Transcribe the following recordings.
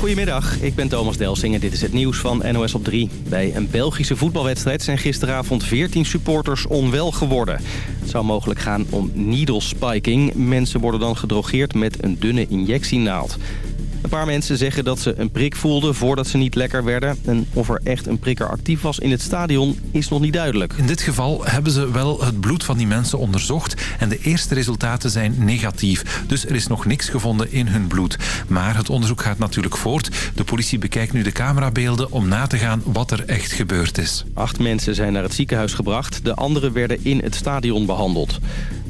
Goedemiddag, ik ben Thomas Delsing en dit is het nieuws van NOS op 3. Bij een Belgische voetbalwedstrijd zijn gisteravond 14 supporters onwel geworden. Het zou mogelijk gaan om needle spiking. Mensen worden dan gedrogeerd met een dunne injectienaald. Een paar mensen zeggen dat ze een prik voelden voordat ze niet lekker werden. En of er echt een prikker actief was in het stadion is nog niet duidelijk. In dit geval hebben ze wel het bloed van die mensen onderzocht. En de eerste resultaten zijn negatief. Dus er is nog niks gevonden in hun bloed. Maar het onderzoek gaat natuurlijk voort. De politie bekijkt nu de camerabeelden om na te gaan wat er echt gebeurd is. Acht mensen zijn naar het ziekenhuis gebracht. De anderen werden in het stadion behandeld.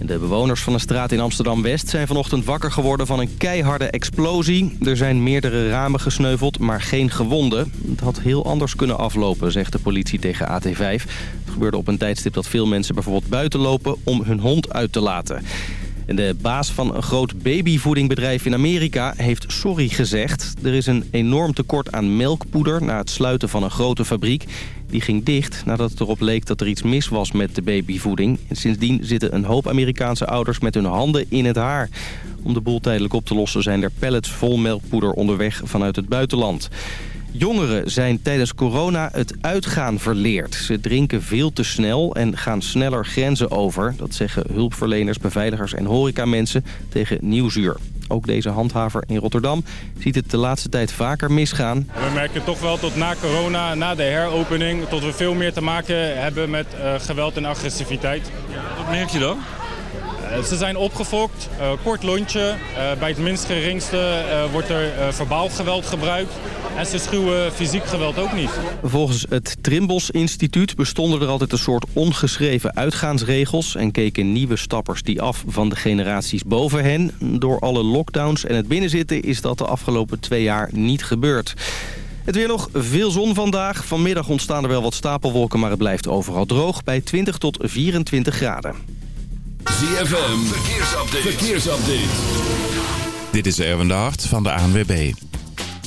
De bewoners van een straat in Amsterdam-West zijn vanochtend wakker geworden van een keiharde explosie. Er zijn meerdere ramen gesneuveld, maar geen gewonden. Het had heel anders kunnen aflopen, zegt de politie tegen AT5. Het gebeurde op een tijdstip dat veel mensen bijvoorbeeld buiten lopen om hun hond uit te laten. En de baas van een groot babyvoedingbedrijf in Amerika heeft sorry gezegd. Er is een enorm tekort aan melkpoeder na het sluiten van een grote fabriek. Die ging dicht nadat het erop leek dat er iets mis was met de babyvoeding. En sindsdien zitten een hoop Amerikaanse ouders met hun handen in het haar. Om de boel tijdelijk op te lossen zijn er pallets vol melkpoeder onderweg vanuit het buitenland. Jongeren zijn tijdens corona het uitgaan verleerd. Ze drinken veel te snel en gaan sneller grenzen over. Dat zeggen hulpverleners, beveiligers en horecamensen tegen Nieuwsuur. Ook deze handhaver in Rotterdam ziet het de laatste tijd vaker misgaan. We merken toch wel tot na corona, na de heropening... tot we veel meer te maken hebben met uh, geweld en agressiviteit. Wat merk je dan? Uh, ze zijn opgefokt, uh, kort lontje. bij het minst geringste wordt er verbaal geweld gebruikt. En ze schuwen fysiek geweld ook niet. Volgens het Trimbos Instituut bestonden er altijd een soort ongeschreven uitgaansregels... en keken nieuwe stappers die af van de generaties boven hen. Door alle lockdowns en het binnenzitten is dat de afgelopen twee jaar niet gebeurd. Het weer nog veel zon vandaag. Vanmiddag ontstaan er wel wat stapelwolken, maar het blijft overal droog... bij 20 tot 24 graden. ZFM, verkeersupdate. verkeersupdate. Dit is Erwin de Hart van de ANWB.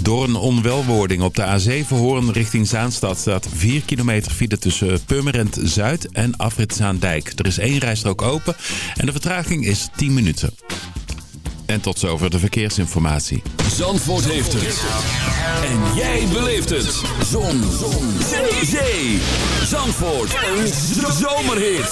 Door een onwelwording op de A7 Hoorn richting Zaanstad staat 4 kilometer file tussen Purmerend Zuid en Afrit Zaandijk. Er is één rijstrook open en de vertraging is 10 minuten. En tot zover de verkeersinformatie. Zandvoort heeft het. En jij beleeft het. Zon. Zon. Zee. Zee. Zandvoort. Een zomerhit.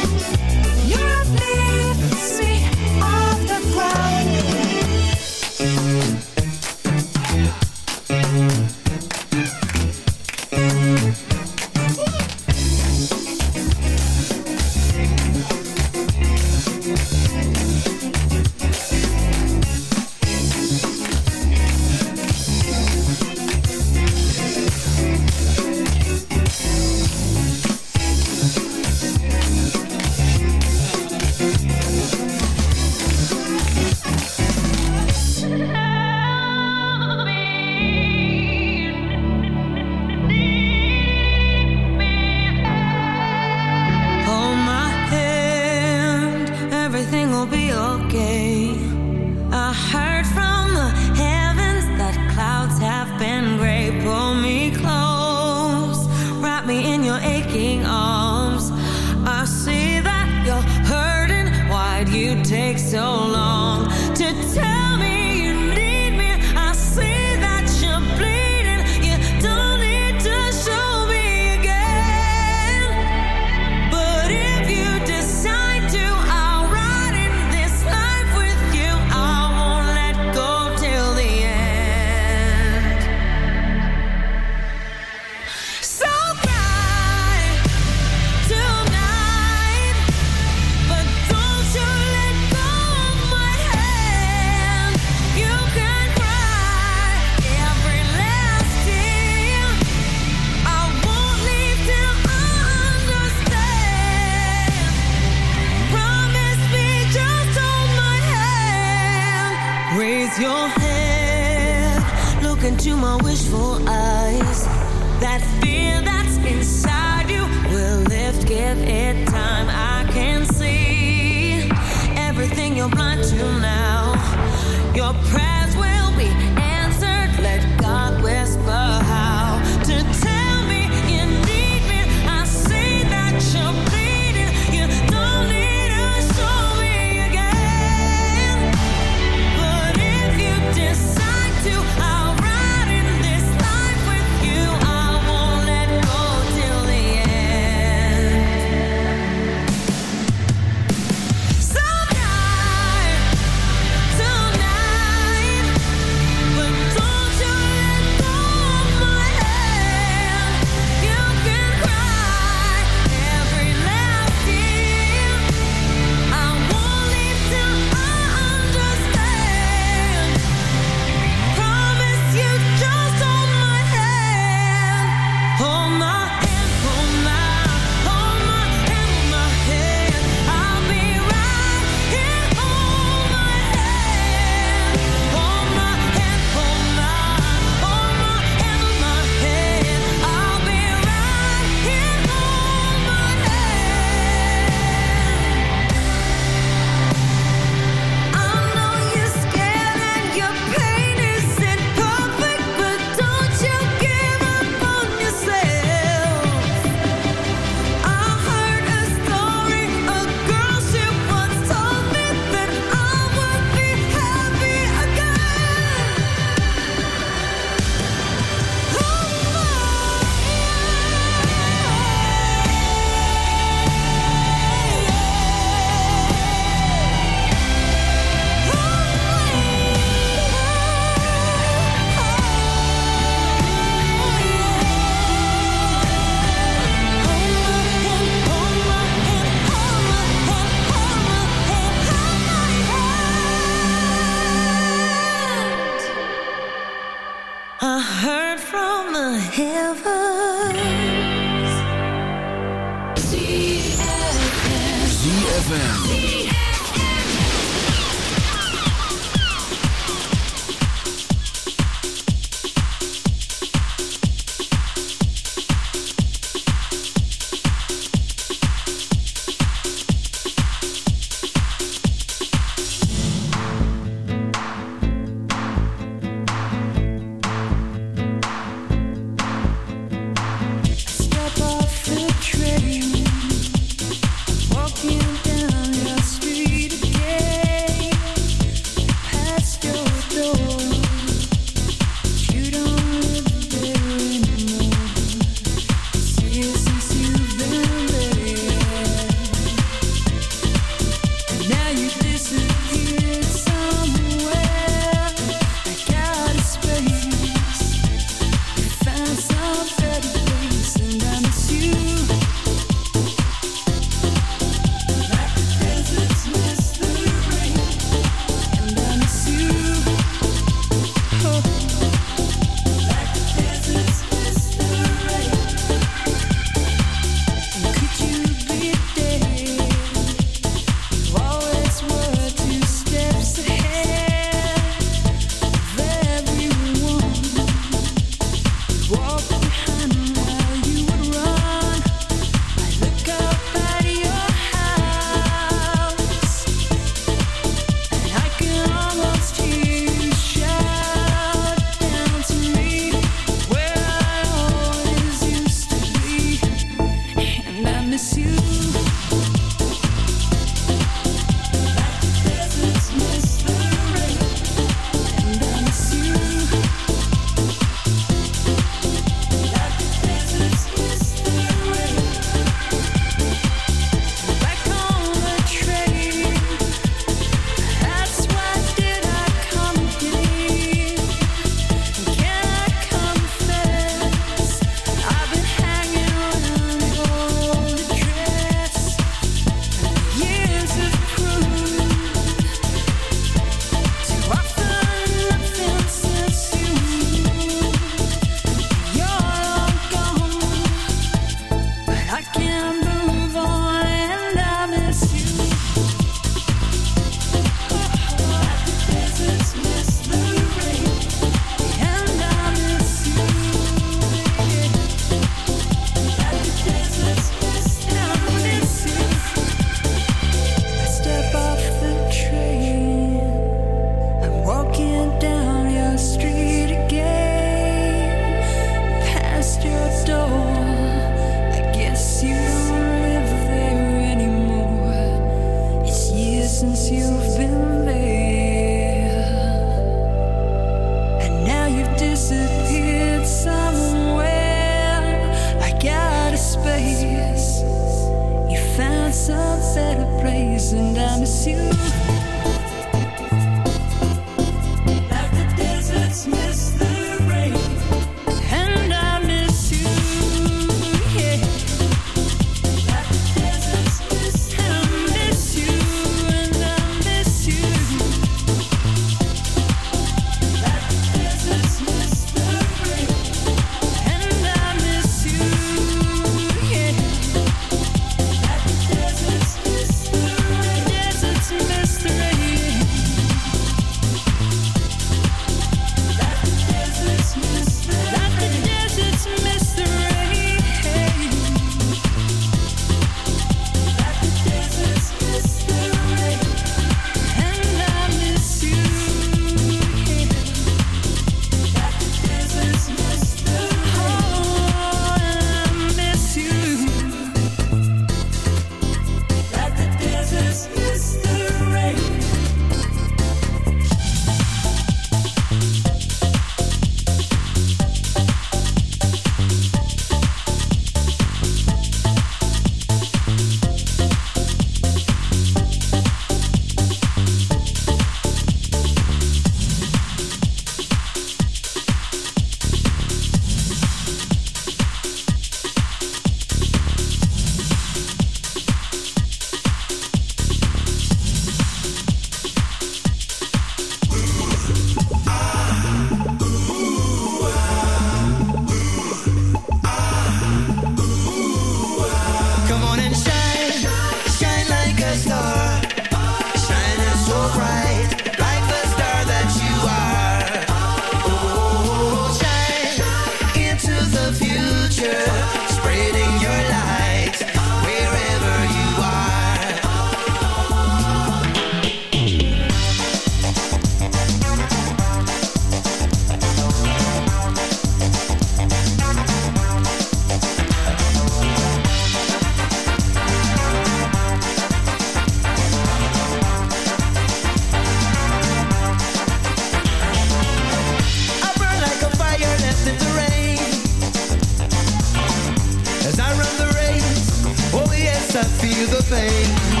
that feel the pain.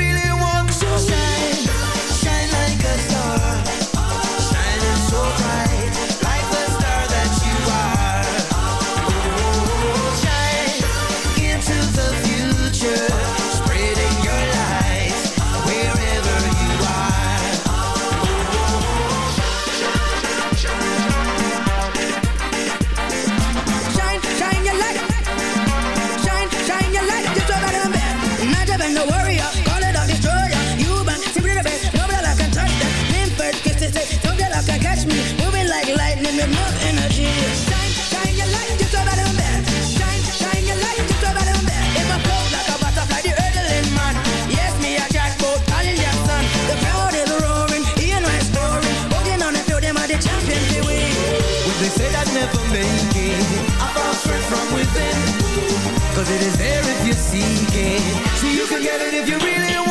I found strength from Cause it is there if you seek it So you can get it if you really want.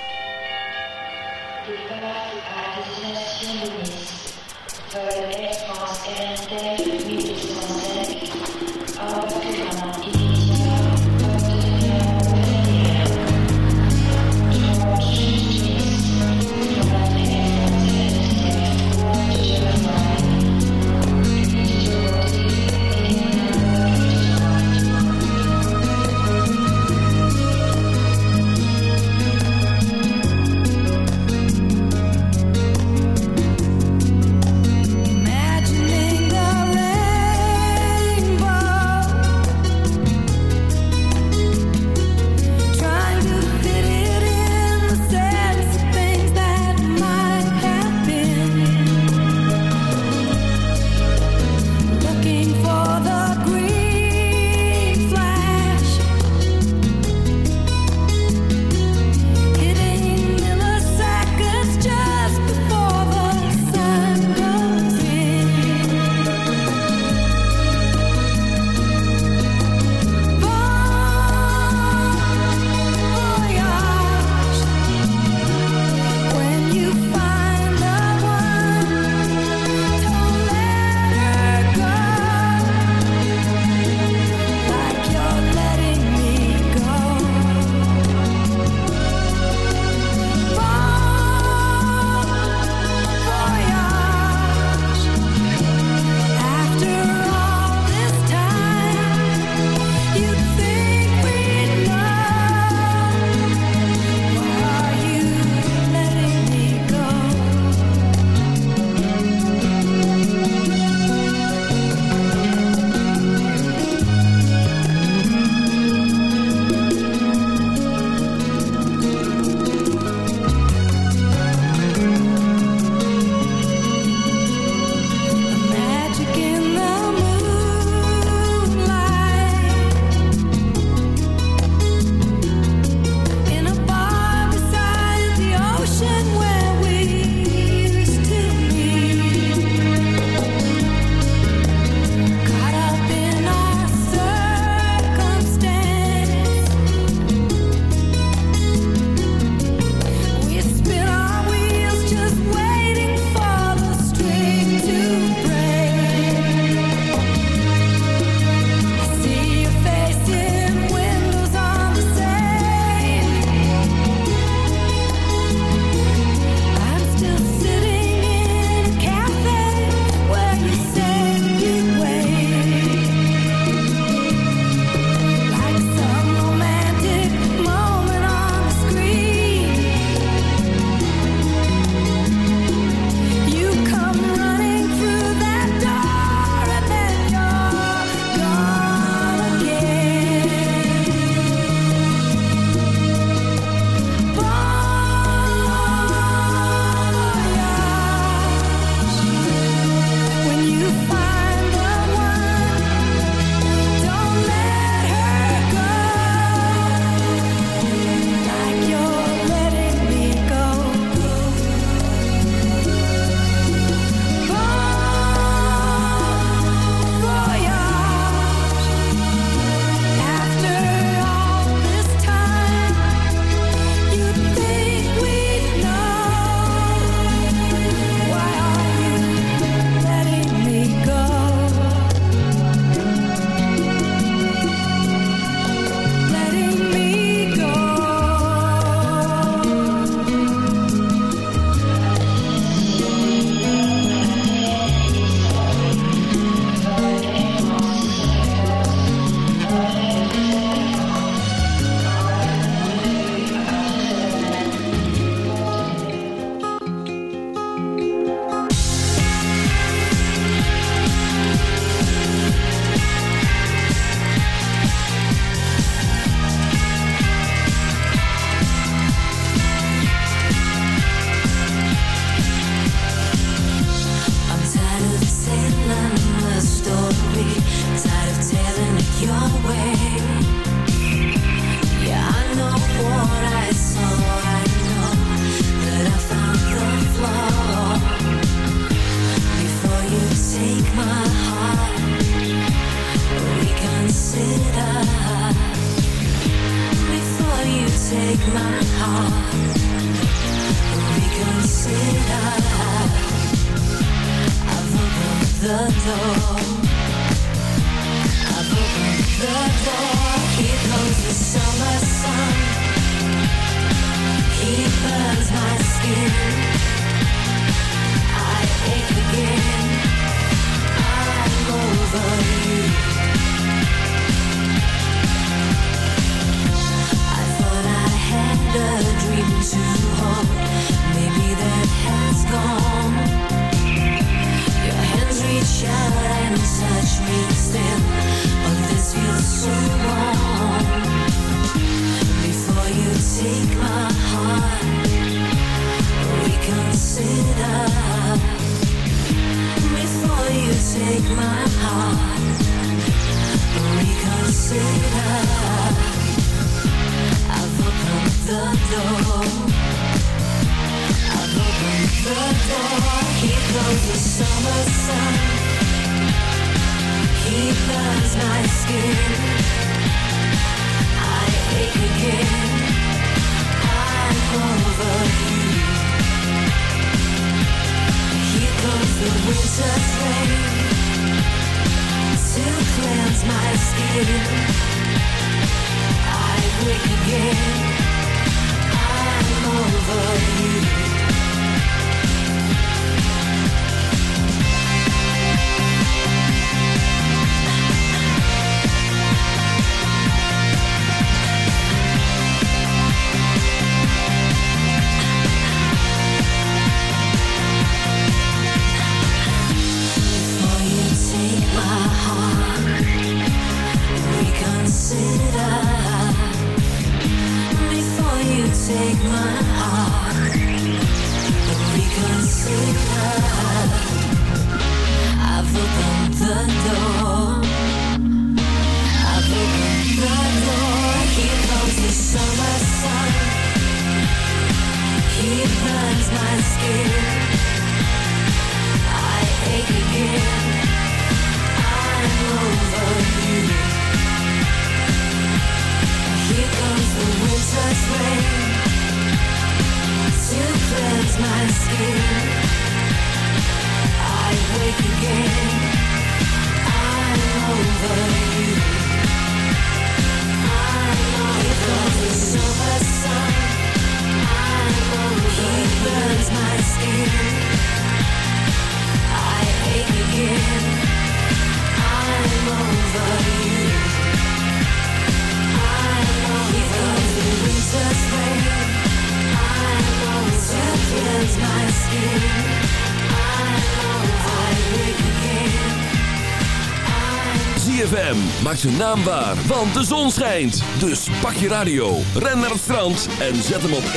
Zijn naam waar, want de zon schijnt. Dus pak je radio, ren naar het strand en zet hem op 106.9.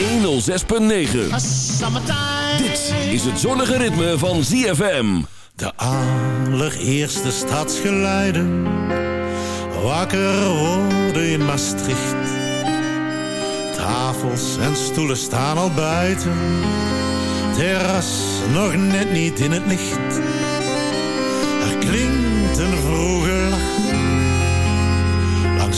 Dit is het zonnige ritme van ZFM. De allereerste stadsgeluiden. Wakker worden in Maastricht. Tafels en stoelen staan al buiten. Terras nog net niet in het licht. Er klinkt een vroege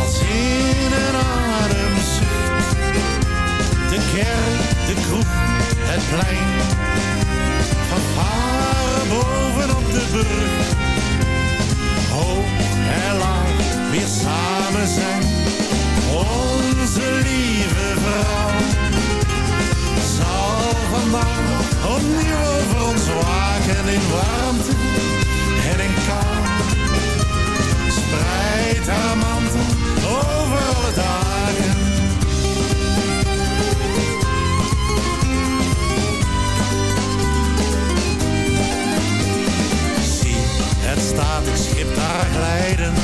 Als in een de kerk, de kroeg, het plein. Varen bovenop de brug. Hoog en laag, weer samen zijn. Onze lieve vrouw. Zal vandaag opnieuw over ons waken in warmte en in kou. Spreid haar mantel over alle dagen staat ik schip daar glijden.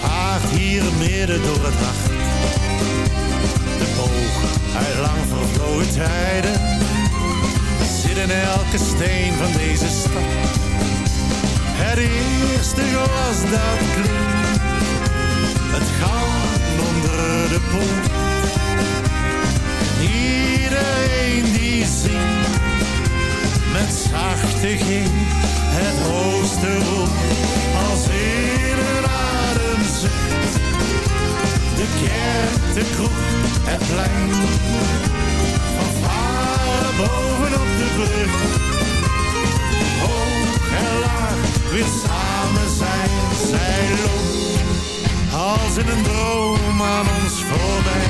Vaart hier midden door het nacht. De boog uit lang vervlogen tijden zit in elke steen van deze stad. Het eerste glas dat klinkt, het gaan onder de poort. Iedereen die zingt, met zachte G, het hoogste roep, als in een adem De kerk, de kroeg, het plein, van varen bovenop de brug. Hoog en laag, weer samen zijn, zij loopt, als in een droom aan ons voorbij.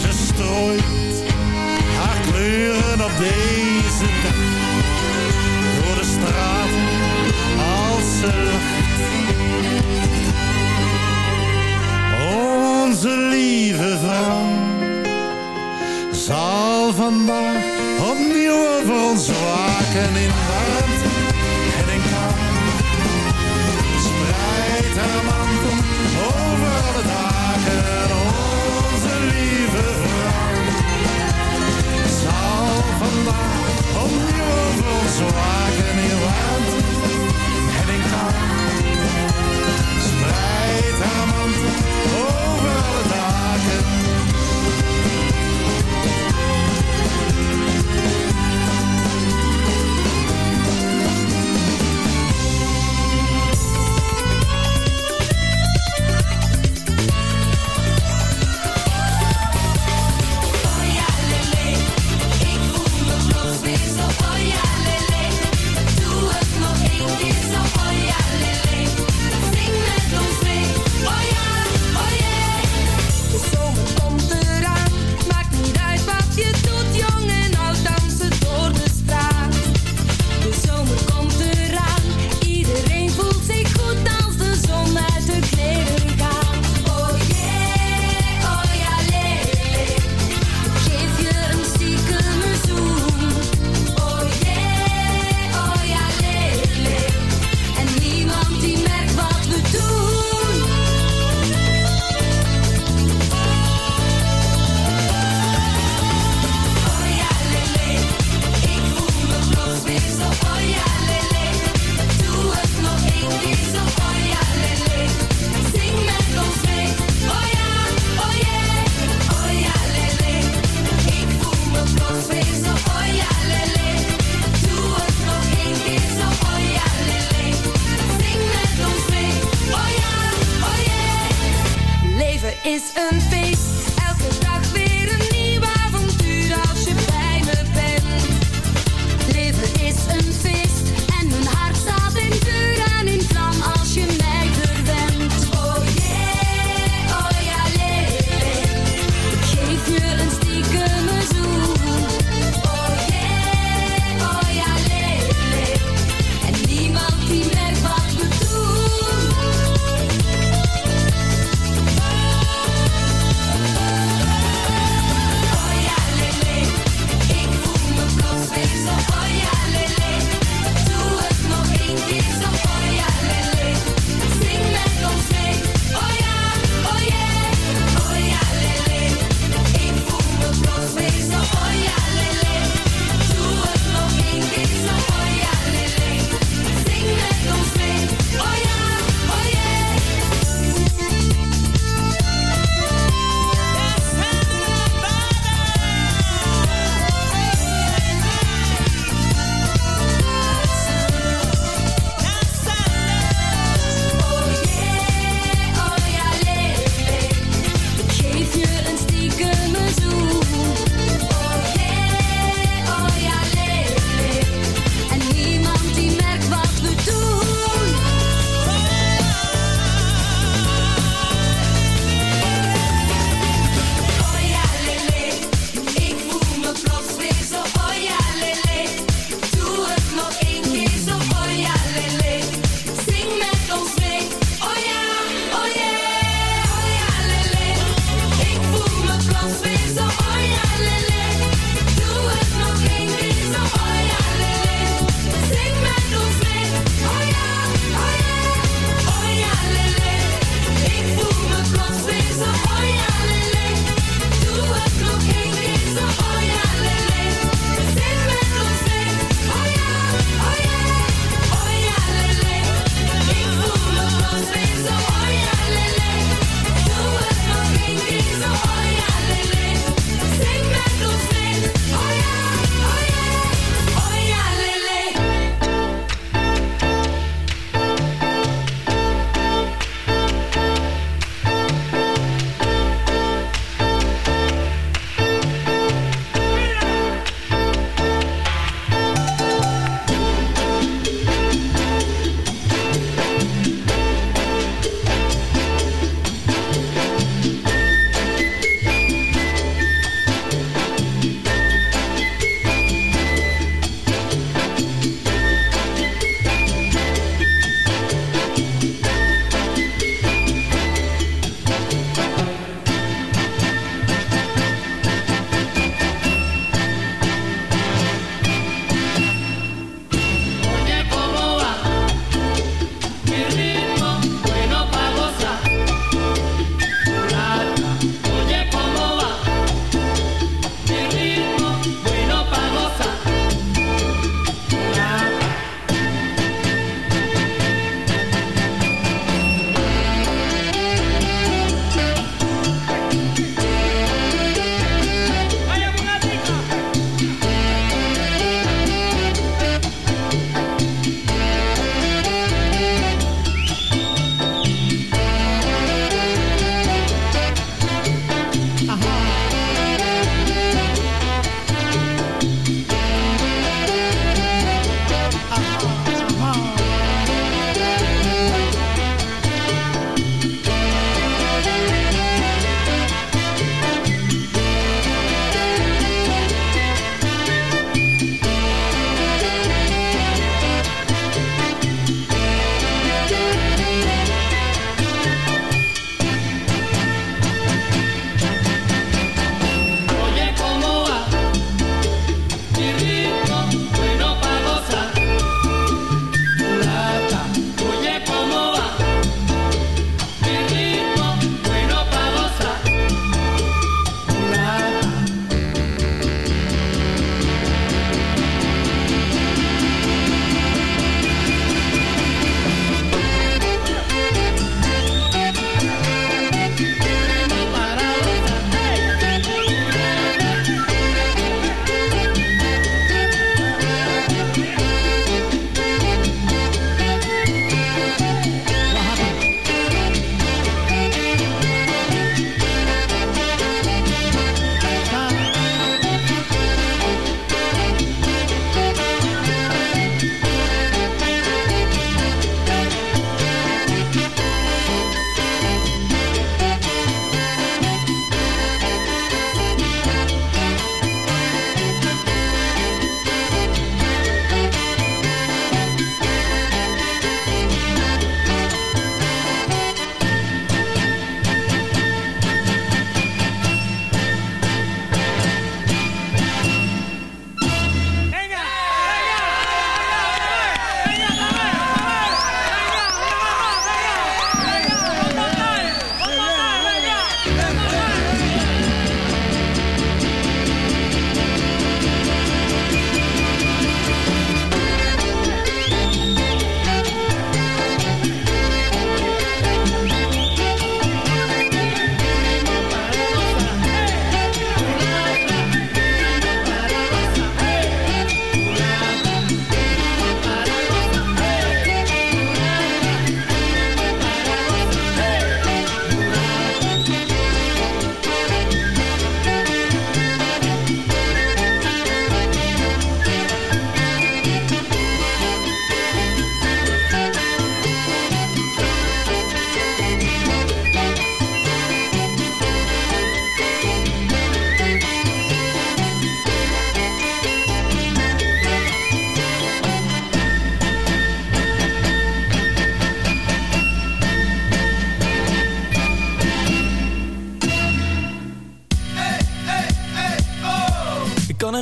Ze strooit kleuren op deze dag. Door de straat als ze lacht. Onze lieve vrouw zal vandaag opnieuw over ons waken in Mantel over alle dagen, onze lieve vrouw. Vandaag opnieuw over ons wagen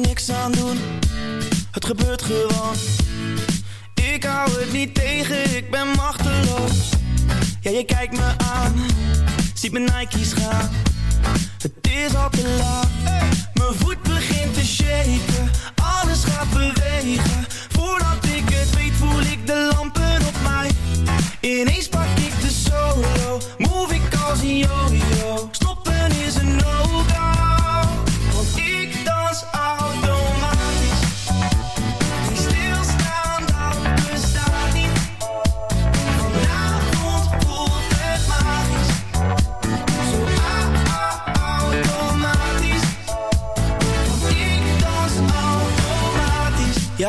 niks aan doen, het gebeurt gewoon. Ik hou het niet tegen, ik ben machteloos. Ja, je kijkt me aan, ziet mijn Nike's gaan. Het is al te laat, mijn voet begint te shaken. Alles gaat bewegen, voordat ik het weet voel ik de lampen op mij. Ineens pak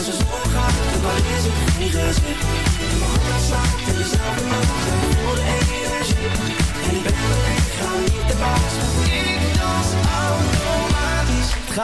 als de zon gaat. Bal is het geen gezicht. Mijn hart slaat en dezelfde nacht.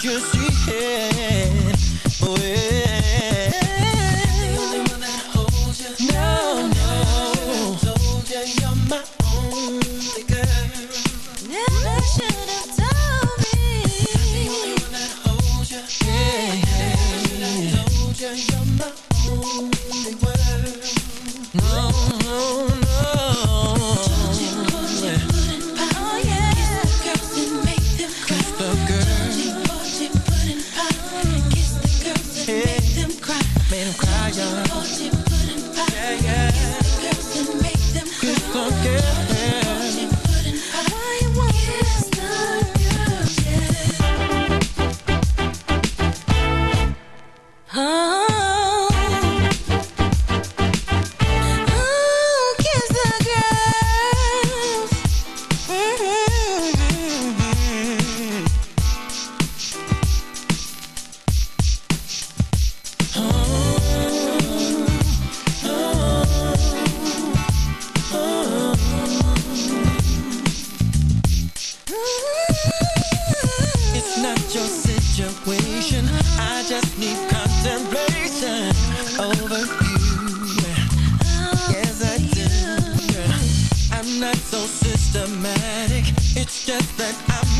Can't over you. Yes, I do. I'm not so systematic. It's just that I'm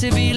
to be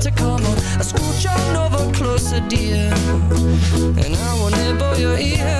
to come on? I scooch on over closer, dear, and I will nibble your ear.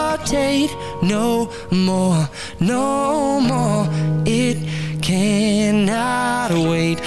no more, no more. It cannot wait.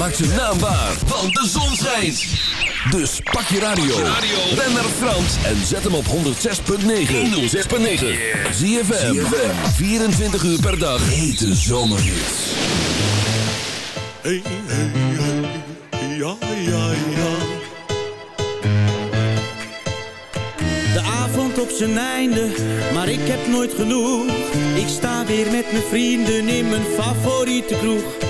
Maak zijn naam waar, want de zon schijnt. Dus pak je radio, ren naar Frans en zet hem op 106.9. 106.9. ZFM, 24 uur per dag, hete zomerhits. Hey, hey, hey, ja, ja, ja. De avond op zijn einde, maar ik heb nooit genoeg. Ik sta weer met mijn vrienden in mijn favoriete kroeg.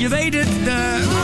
Je weet het, de...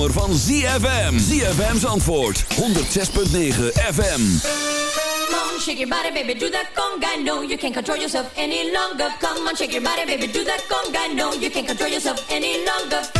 zomer van ZFM. ZFM's antwoord, 106.9 FM. Come on, shake your body, baby, do that conga. No, you can't control yourself any longer. Come on, shake your body, baby, do that conga. No, you can't control yourself any longer.